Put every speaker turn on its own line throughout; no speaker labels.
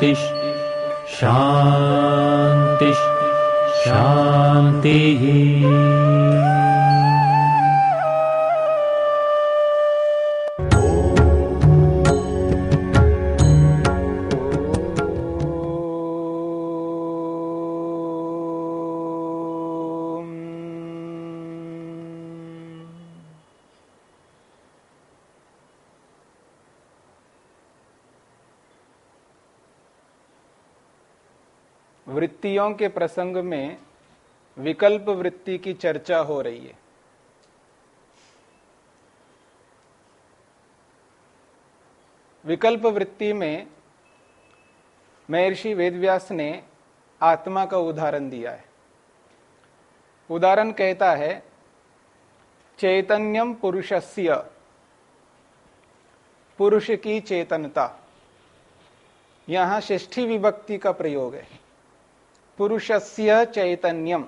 शान्तिः शांति। शान्तिः
वृत्तियों के प्रसंग में विकल्प वृत्ति की चर्चा हो रही है। विकल्प वृत्ति में महर्षि वेदव्यास ने आत्मा का उदाहरण दिया है। उदाहरण कहता है, चैतन्यम पुरुषस्य, पुरुष की चेतनता। यहाँ षष्ठी विभक्ति का प्रयोग है। पुरुषस्य चैतन्यम।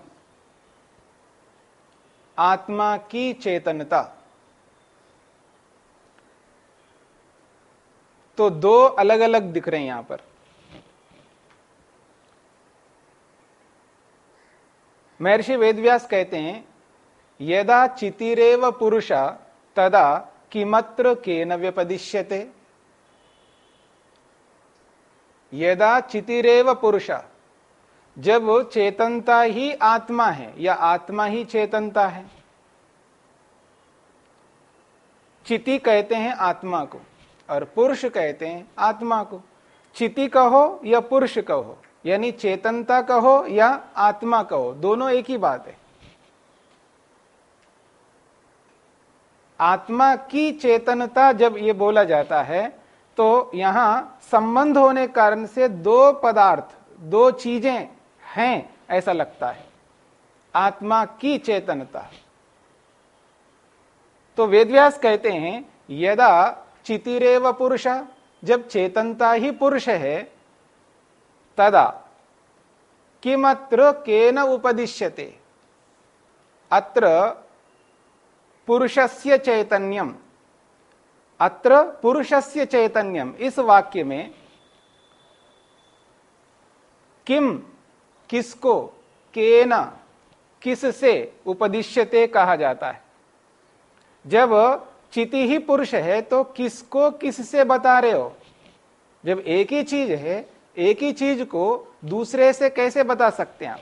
आत्मा की चेतनता तो दो अलग अलग दिख रहे हैं यहाँ पर। महर्षि वेदव्यास कहते हैं, यदा चितिरेव पुरुषा, तदा किमत्र के न व्यपदिश्यते? यदा चितिरेव पुरुषा जब चेतनता ही आत्मा है, या आत्मा ही चेतनता है। चिति कहते हैं आत्मा को, और पुरुष कहते हैं आत्मा को। चिति कहो या पुरुष कहो, यानी चेतनता कहो या आत्मा कहो, दोनों एक ही बात है। आत्मा की चेतनता जब ये बोला जाता है तो यहाँ संबंध होने कारण से दो पदार्थ, दो चीज़ें हैं, ऐसा लगता है। आत्मा की चेतनता। तो वेदव्यास कहते हैं, यदा चितिरेव पुरुष, जब चेतनता ही पुरुष है, तदा किमत्र केन उपदिश्यते। अत्र पुरुषस्य चैतन्यम। अत्र पुरुषस्य चैतन्यम। इस वाक्य में किम किसको, केन, किससे उपदिश्यते कहा जाता है? जब चिति ही पुरुष है तो किसको किससे बता रहे हो? जब एक ही चीज़ है, एक ही चीज़ को दूसरे से कैसे बता सकते हैं आप?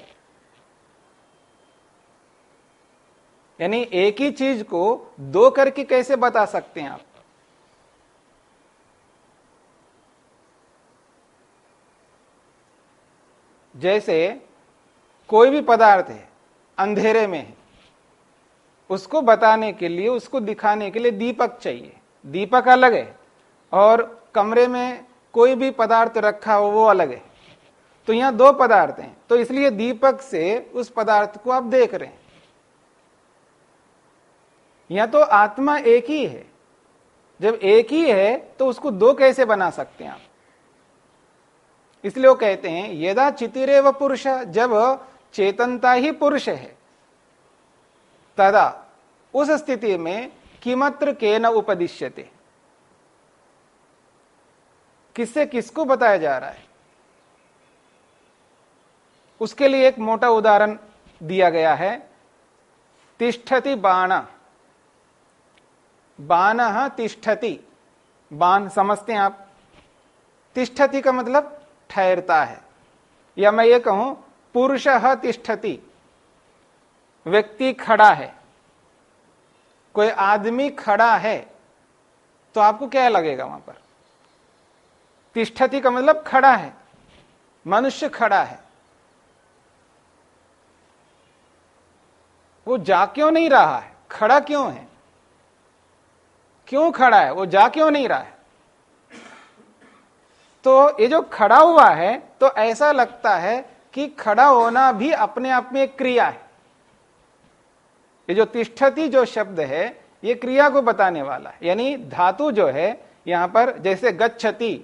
यानी एक ही चीज़ को दो करके कैसे बता सकते हैं आप? जैसे कोई भी पदार्थ है, अंधेरे में है, उसको बताने के लिए, उसको दिखाने के लिए दीपक चाहिए। दीपक अलग है और कमरे में कोई भी पदार्थ रखा हो, वो अलग है। तो यहाँ दो पदार्थ हैं। तो इसलिए दीपक से उस पदार्थ को आप देख रहे हैं। यहाँ तो आत्मा एक ही है। जब एक ही है तो उसको दो कैसे बना सकते हैं आप? इसलिए वो कहते हैं, यदा चितिरे व पुरुष, जब चेतनता ही पुरुष है, तदा उस स्थिति में किमत्र के न उपदिश्यते? किससे किसको बताया जा रहा है? उसके लिए एक मोटा उदाहरण दिया गया है, तिष्ठति बाण। बाण तिष्ठति। बाण समझते हैं आप। तिष्ठति का मतलब ठहरता है। या मैं ये कहूँ, पुरुष तिष्ठति। व्यक्ति खड़ा है। कोई आदमी खड़ा है तो आपको क्या लगेगा वहाँ पर? तिष्ठति का मतलब खड़ा है। मनुष्य खड़ा है। वो जा क्यों नहीं रहा है? खड़ा क्यों है? क्यों खड़ा है? वो जा क्यों नहीं रहा है? तो ये जो खड़ा हुआ है तो ऐसा लगता है कि खड़ा होना भी अपने आप में एक क्रिया है। ये जो तिष्ठती जो शब्द है, ये क्रिया को बताने वाला है। यानी धातु जो है, यहाँ पर जैसे गच्छति,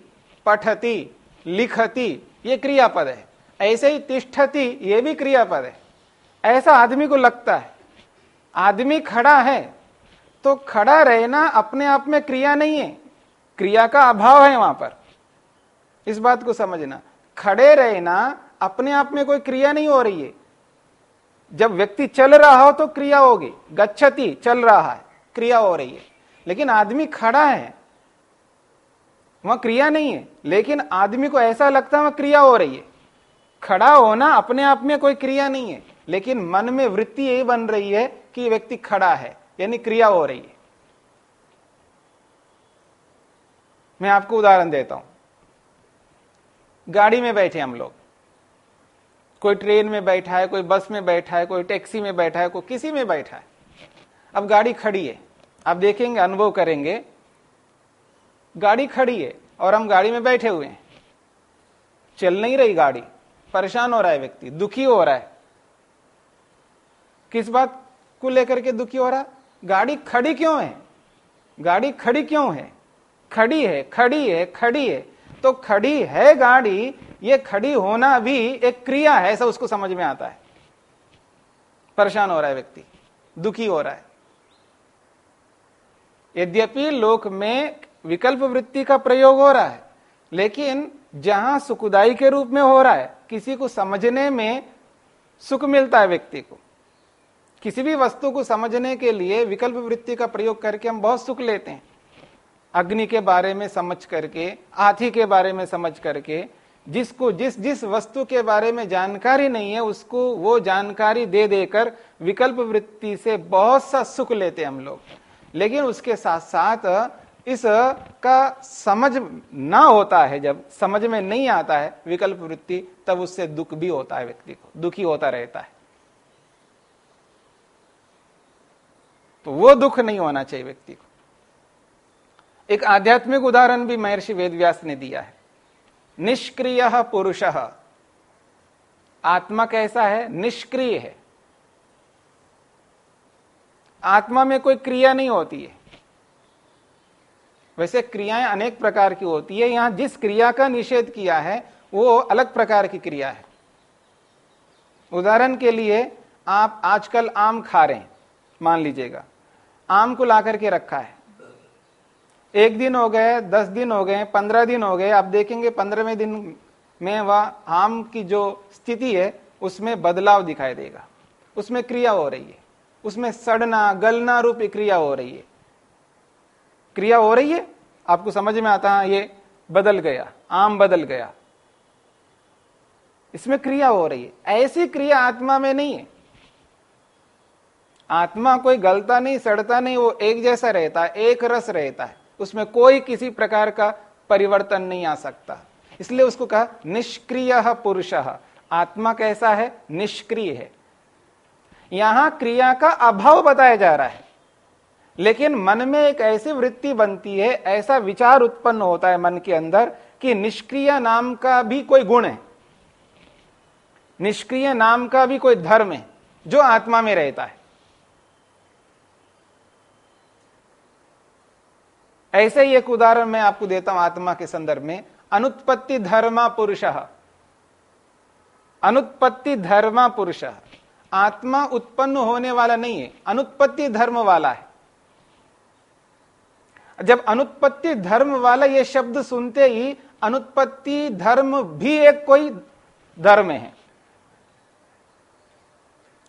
पठती, लिखती, ये क्रियापद है। ऐसे ही तिष्ठती, ये भी क्रियापद है। ऐसा आदमी को लगता है, आदमी खड़ा है तो खड़ा रहना अपने आप में क्रिया नहीं है। क्रिया का अभाव है वहाँ पर। इस बात को समझना। खड़े रहना अपने आप में कोई क्रिया नहीं हो रही है। जब व्यक्ति चल रहा हो तो क्रिया होगी। गच्छति, चल रहा है, क्रिया हो रही है। लेकिन आदमी खड़ा है, वहाँ क्रिया नहीं है। लेकिन आदमी को ऐसा लगता है वहाँ क्रिया हो रही है। खड़ा होना अपने आप में कोई क्रिया नहीं है। लेकिन मन में वृत्ति यही बन रही है कि व्यक्ति खड़ा है, यानी क्रिया हो रही है। मैं आपको उदाहरण देता हूँ। गाड़ी में बैठे हम लोग। कोई ट्रेन में बैठा है, कोई बस में बैठा है, कोई टैक्सी में बैठा है, कोई किसी में बैठा है। अब गाड़ी खड़ी है। आप देखेंगे, अनुभव करेंगे। गाड़ी खड़ी है और हम गाड़ी में बैठे हुए हैं। चल नहीं रही गाड़ी। परेशान हो रहा है व्यक्ति। दुखी हो रहा है। किस बात को लेकर के दुखी हो रहा? गाड़ी खड़ी क्यों है? गाड़ी खड़ी क्यों है? खड़ी है खड़ी है खड़ी है। तो खड़ी है गाड़ी, ये खड़ी होना भी एक क्रिया है, ऐसा उसको समझ में आता है। परेशान हो रहा है व्यक्ति, दुखी हो रहा है। यद्यपि लोक में विकल्प वृत्ति का प्रयोग हो रहा है, लेकिन जहाँ सुखदाई के रूप में हो रहा है, किसी को समझने में सुख मिलता है व्यक्ति को। किसी भी वस्तु को समझने के लिए विकल्प वृत्ति का प्रयोग करके हम बहुत सुख लेते हैं। अग्नि के बारे में समझ करके, हाथी के बारे में समझ करके, जिसको, जिस जिस वस्तु के बारे में जानकारी नहीं है, उसको वो जानकारी दे देकर विकल्प वृत्ति से बहुत सा सुख लेते हम लोग। लेकिन उसके साथ साथ इस का समझ ना होता है, जब समझ में नहीं आता है विकल्प वृत्ति, तब उससे दुख भी होता है व्यक्ति को, दुखी होता रहता है। तो वो दुख नहीं होना चाहिए व्यक्ति को। एक आध्यात्मिक उदाहरण भी महर्षि वेदव्यास ने दिया है। निष्क्रिय पुरुष। आत्मा कैसा है? निष्क्रिय है। आत्मा में कोई क्रिया नहीं होती है। वैसे क्रियाएँ अनेक प्रकार की होती है। यहाँ जिस क्रिया का निषेध किया है, वो अलग प्रकार की क्रिया है। उदाहरण के लिए आप आजकल आम खा रहे हैं। मान लीजिएगा। आम को ला करके रखा है। एक दिन हो गए, दस दिन हो गए, पंद्रह दिन हो गए, आप देखेंगे पंद्रहवें दिन में वह आम की जो स्थिति है, उसमें बदलाव दिखाई देगा। उसमें क्रिया हो रही है। उसमें सड़ना, गलना रूप क्रिया हो रही है। क्रिया हो रही है? आपको समझ में आता है, ये बदल गया, आम बदल गया। इसमें क्रिया हो रही है। ऐसी क्रिया आत्मा में नहीं है। आत्मा कोई गलता नहीं, सड़ता नहीं, वो एक जैसा रहता है, एक रस रहता है। उसमें कोई किसी प्रकार का परिवर्तन नहीं आ सकता। इसलिए उसको कहा निष्क्रिय पुरुष। आत्मा कैसा है? निष्क्रिय है। यहाँ क्रिया का अभाव बताया जा रहा है। लेकिन मन में एक ऐसी वृत्ति बनती है, ऐसा विचार उत्पन्न होता है मन के अंदर कि निष्क्रिय नाम का भी कोई गुण है। निष्क्रिय नाम का भी कोई धर्म है जो आत्मा में रहता है। ऐसे ही एक उदाहरण मैं आपको देता हूँ आत्मा के संदर्भ में। अनुत्पत्ति धर्मा पुरुष। अनुत्पत्ति धर्मा पुरुष। आत्मा उत्पन्न होने वाला नहीं है, अनुत्पत्ति धर्म वाला है। जब अनुत्पत्ति धर्म वाला यह शब्द सुनते ही, अनुत्पत्ति धर्म भी एक कोई धर्म है।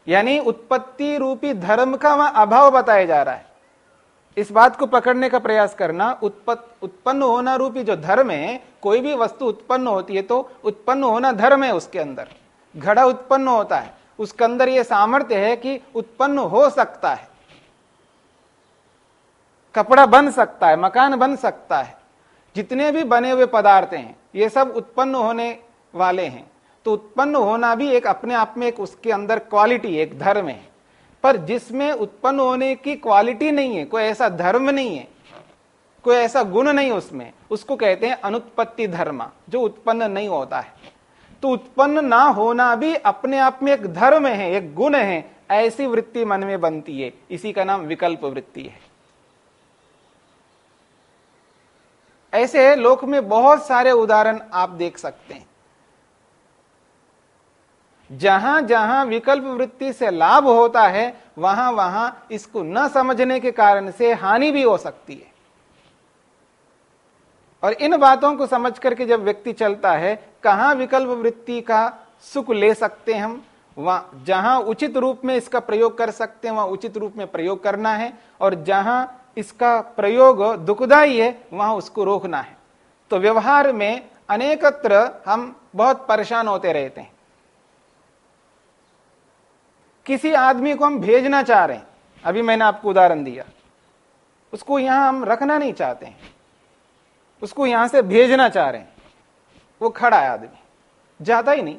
यानी उत्पत्ति रूपी धर्म का वहाँ अभाव बताया जा रहा है। इस बात को पकड़ने का प्रयास करना उत्पन्न होना रूपी जो धर्म है, कोई भी वस्तु उत्पन्न होती है तो उत्पन्न होना धर्म है उसके अंदर। घड़ा उत्पन्न होता है। उसके अंदर यह सामर्थ्य है कि उत्पन्न हो सकता है। कपड़ा बन सकता है, मकान बन सकता है। जितने भी बने हुए पदार्थ हैं, ये सब उत्पन्न होने वाले हैं। तो उत्पन्न होना भी एक अपने आप में एक उसके अंदर क्वालिटी एक धर्म है। पर जिसमें उत्पन्न होने की क्वालिटी नहीं है, कोई ऐसा धर्म नहीं है, कोई ऐसा गुण नहीं उसमें, उसको कहते हैं अनुत्पत्ति धर्म, जो उत्पन्न नहीं होता है। तो उत्पन्न ना होना भी अपने आप में एक धर्म है, एक गुण है, ऐसी वृत्ति मन में बनती है। इसी का नाम विकल्प वृत्ति है। ऐसे लोक में बहुत सारे उदाहरण आप देख सकते हैं। जहाँ जहाँ विकल्प वृत्ति से लाभ होता है, वहाँ वहाँ इसको न समझने के कारण से हानि भी हो सकती है। और इन बातों को समझ करके जब व्यक्ति चलता है, कहाँ विकल्प वृत्ति का सुख ले सकते हैं हम? वहाँ, जहाँ उचित रूप में इसका प्रयोग कर सकते हैं, वहाँ उचित रूप में प्रयोग करना है, और जहाँ इसका प्रयोग दुखदाई है, वहाँ उसको रोकना है। तो व्यवहार में अनेकत्र हम बहुत परेशान होते रहते हैं। किसी आदमी को हम भेजना चाह रहे हैं। अभी मैंने आपको उदाहरण दिया। उसको यहाँ हम रखना नहीं चाहते हैं। उसको यहाँ से भेजना चाह रहे हैं। वो खड़ा है आदमी। जाता ही नहीं।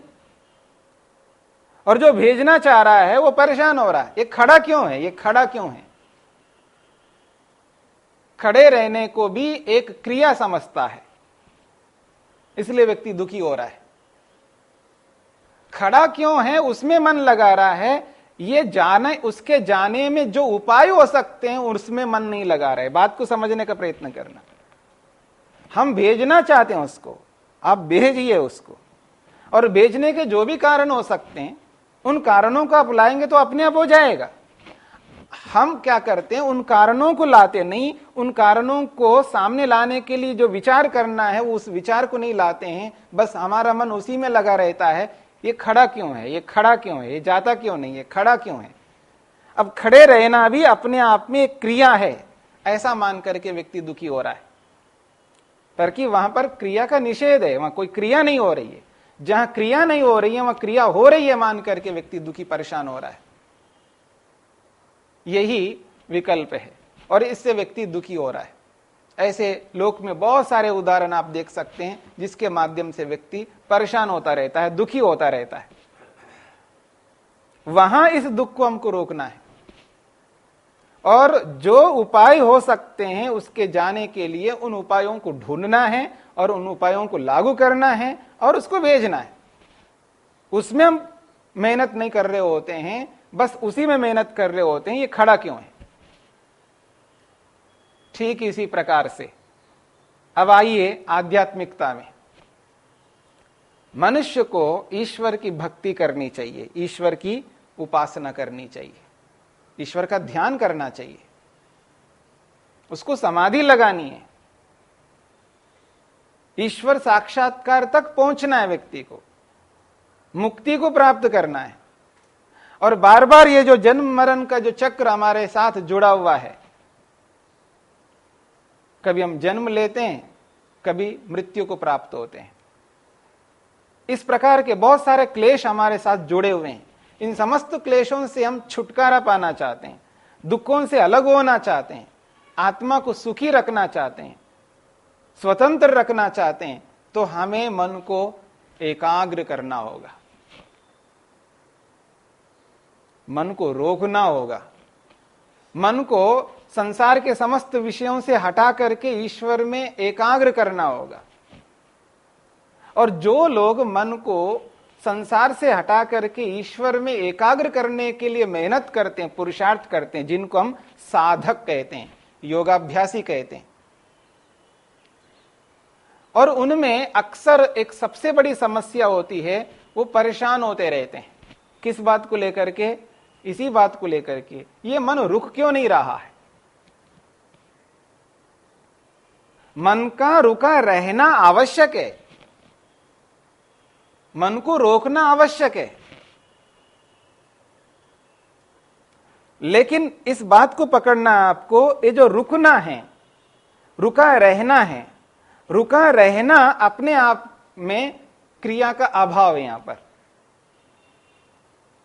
और जो भेजना चाह रहा है, वो परेशान हो रहा है। ये खड़ा क्यों है? ये खड़ा क्यों है? खड़े रहने को भी एक क्रिया समझता है। इसलिए व्यक्ति दुखी हो रहा है। खड़ा क्यों है? उसमें मन लगा रहा है ये जाने, उसके जाने में जो उपाय हो सकते हैं, उसमें मन नहीं लगा रहे बात को समझने का प्रयत्न करना। हम भेजना चाहते हैं उसको। आप भेजिए उसको। और भेजने के जो भी कारण हो सकते हैं, उन कारणों को आप लाएँगे तो अपने आप हो जाएगा। हम क्या करते हैं, उन कारणों को लाते नहीं, उन कारणों को सामने लाने के लिए जो विचार करना है उस विचार को नहीं लाते हैं। बस हमारा मन उसी में लगा रहता है ये खड़ा क्यों है? ये खड़ा क्यों है? ये जाता क्यों नहीं है? खड़ा क्यों है? अब खड़े रहना भी अपने आप में एक क्रिया है। ऐसा मान करके व्यक्ति दुखी हो रहा है। पर कि वहाँ पर क्रिया का निषेध है, वहाँ कोई क्रिया नहीं हो रही है। जहाँ क्रिया नहीं हो रही है, वहाँ क्रिया हो रही है मान करके व्यक्ति दुखी, परेशान हो रहा है। यही विकल्प है। और इससे व्यक्ति दुखी हो रहा है। ऐसे लोक में बहुत सारे उदाहरण आप देख सकते हैं, जिसके माध्यम से व्यक्ति परेशान होता रहता है, दुखी होता रहता है। वहाँ इस दुख को हमको रोकना है। और जो उपाय हो सकते हैं, उसके जाने के लिए उन उपायों को ढूंढना है, और उन उपायों को लागू करना है, और उसको भेजना है। उसमें हम मेहनत नहीं कर रहे होते हैं, बस उसी में मेहनत कर रहे होते हैं, ये खड़ा क्यों है? ठीक इसी प्रकार से। अब आइए आध्यात्मिकता में। मनुष्य को ईश्वर की भक्ति करनी चाहिए, ईश्वर की उपासना करनी चाहिए, ईश्वर का ध्यान करना चाहिए। उसको समाधि लगानी है। ईश्वर साक्षात्कार तक पहुँचना है व्यक्ति को, मुक्ति को प्राप्त करना है। और बार बार ये जो जन्म मरण का जो चक्र हमारे साथ जुड़ा हुआ है कभी हम जन्म लेते हैं, कभी मृत्यु को प्राप्त होते हैं। इस प्रकार के बहुत सारे क्लेश हमारे साथ जुड़े हुए हैं। इन समस्त क्लेशों से हम छुटकारा पाना चाहते हैं, दुखों से अलग होना चाहते हैं, आत्मा को सुखी रखना चाहते हैं, स्वतंत्र रखना चाहते हैं तो हमें मन को एकाग्र करना होगा। मन को रोकना होगा। मन को संसार के समस्त विषयों से हटा करके ईश्वर में एकाग्र करना होगा। और जो लोग मन को संसार से हटा करके ईश्वर में एकाग्र करने के लिए मेहनत करते हैं, पुरुषार्थ करते हैं, जिनको हम साधक कहते हैं, योगाभ्यासी कहते हैं, और उनमें अक्सर एक सबसे बड़ी समस्या होती है, वो परेशान होते रहते हैं। किस बात को लेकर के? इसी बात को लेकर के। ये मन रुक क्यों नहीं रहा है? मन का रुका रहना आवश्यक है। मन को रोकना आवश्यक है। लेकिन इस बात को पकड़ना आपको, ये जो रुकना है, रुका रहना है, रुका रहना अपने आप में क्रिया का अभाव है यहाँ पर।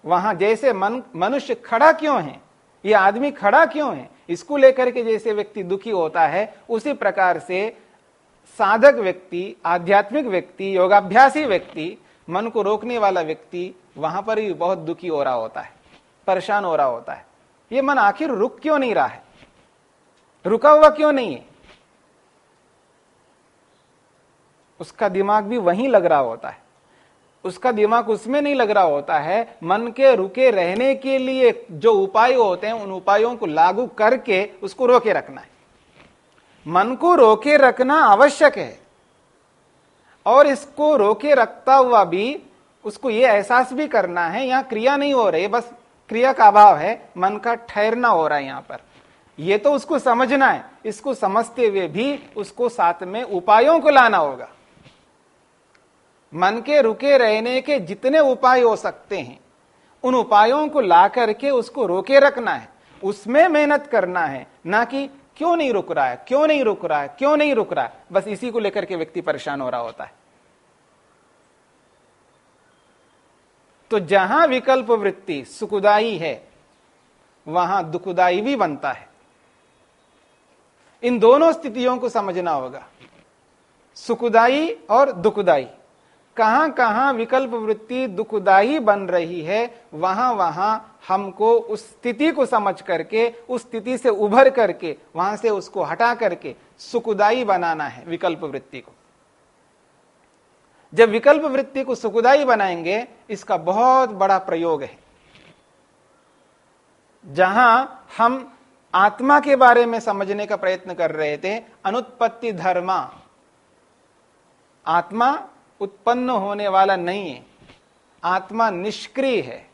वहाँ जैसे मन, मनुष्य खड़ा क्यों है? ये आदमी खड़ा क्यों है? इसको लेकर के जैसे व्यक्ति दुखी होता है, उसी प्रकार से साधक व्यक्ति, आध्यात्मिक व्यक्ति, योगाभ्यासी व्यक्ति, मन को रोकने वाला व्यक्ति वहाँ पर भी बहुत दुखी हो रहा होता है, परेशान हो रहा होता है। ये मन आखिर रुक क्यों नहीं रहा है? रुका हुआ क्यों नहीं है? उसका दिमाग भी वहीं लग रहा होता है। उसका दिमाग उसमें नहीं लग रहा होता है। मन के रुके रहने के लिए जो उपाय होते हैं, उन उपायों को लागू करके उसको रोके रखना है। मन को रोके रखना आवश्यक है। और इसको रोके रखता हुआ भी उसको यह एहसास भी करना है, यहाँ क्रिया नहीं हो रही, बस क्रिया का अभाव है, मन का ठहरना हो रहा है यहाँ पर। यह तो उसको समझना है, इसको समझते हुए भी उसको साथ में उपायों को लाना होगा। मन के रुके रहने के जितने उपाय हो सकते हैं, उन उपायों को ला करके उसको रोके रखना है। उसमें मेहनत करना है, ना कि क्यों नहीं रुक रहा है, क्यों नहीं रुक रहा है, क्यों नहीं रुक रहा है। बस इसी को लेकर के व्यक्ति परेशान हो रहा होता है। तो जहाँ विकल्प वृत्ति सुखदाई है, वहाँ दुखदाई भी बनता है। इन दोनों स्थितियों को समझना होगा, सुखदाई और दुखदाई। कहाँ कहाँ विकल्प वृत्ति दुखदाई बन रही है, वहाँ वहाँ हमको उस स्थिति को समझ करके, उस स्थिति से उभर करके, वहाँ से उसको हटा करके सुखदाई बनाना है विकल्प वृत्ति को। जब विकल्प वृत्ति को सुखदाई बनाएँगे, इसका बहुत बड़ा प्रयोग है। जहाँ हम आत्मा के बारे में समझने का प्रयत्न कर रहे थे, अनुत्पत्ति धर्मा। आत्मा उत्पन्न होने वाला नहीं है। आत्मा निष्क्रिय है।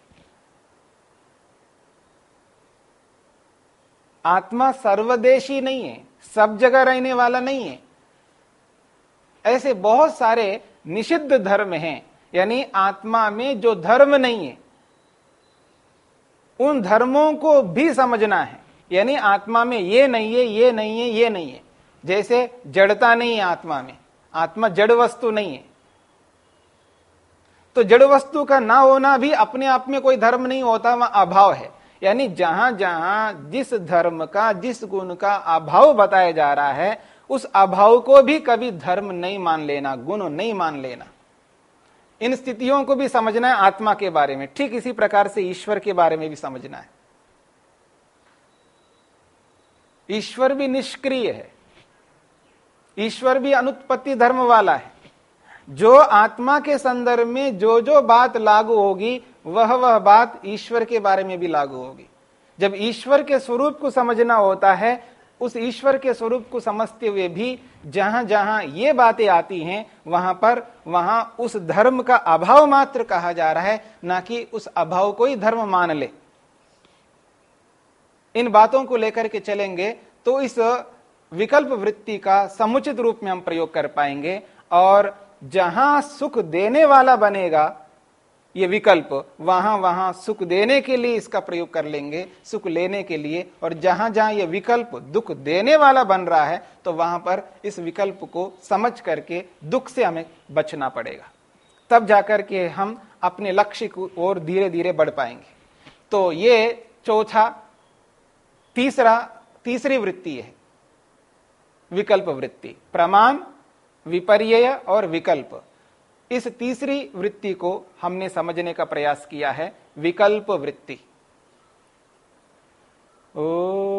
आत्मा सर्वदेशी नहीं है, सब जगह रहने वाला नहीं है। ऐसे बहुत सारे निषिद्ध धर्म हैं, यानी आत्मा में जो धर्म नहीं है, उन धर्मों को भी समझना है। यानी आत्मा में ये नहीं है, ये नहीं है, ये नहीं है। जैसे जड़ता नहीं है आत्मा में, आत्मा जड़ वस्तु नहीं है। तो जड़ वस्तु का ना होना भी अपने आप में कोई धर्म नहीं होता, वह अभाव है। यानी जहाँ जहाँ जिस धर्म का, जिस गुण का अभाव बताया जा रहा है, उस अभाव को भी कभी धर्म नहीं मान लेना, गुण नहीं मान लेना। इन स्थितियों को भी समझना है आत्मा के बारे में। ठीक इसी प्रकार से ईश्वर के बारे में भी समझना है। ईश्वर भी निष्क्रिय है। ईश्वर भी अनुत्पत्ति धर्म वाला है। जो आत्मा के संदर्भ में जो जो बात लागू होगी, वह वह बात ईश्वर के बारे में भी लागू होगी। जब ईश्वर के स्वरूप को समझना होता है, उस ईश्वर के स्वरूप को समझते हुए भी जहाँ जहाँ ये बातें आती हैं, वहाँ पर, वहाँ उस धर्म का अभाव मात्र कहा जा रहा है, ना कि उस अभाव को ही धर्म मान ले। इन बातों को लेकर के चलेंगे तो इस विकल्प वृत्ति का समुचित रूप में हम प्रयोग कर पाएँगे, और जहाँ सुख देने वाला बनेगा, ये विकल्प, वहाँ वहाँ सुख देने के लिए इसका प्रयोग कर लेंगे, सुख लेने के लिए। और जहाँ जहाँ ये विकल्प दुख देने वाला बन रहा है तो वहाँ पर इस विकल्प को समझ करके दुख से हमें बचना पड़ेगा। तब जाकर के हम अपने लक्ष्य को और धीरे धीरे बढ़ पाएँगे। तो ये चौथा, तीसरा, तीसरी वृत्ति है, विकल्प वृत्ति। प्रमाण विपर्य और विकल्प। इस तीसरी वृत्ति को हमने समझने का प्रयास किया है, विकल्प वृत्ति। ओ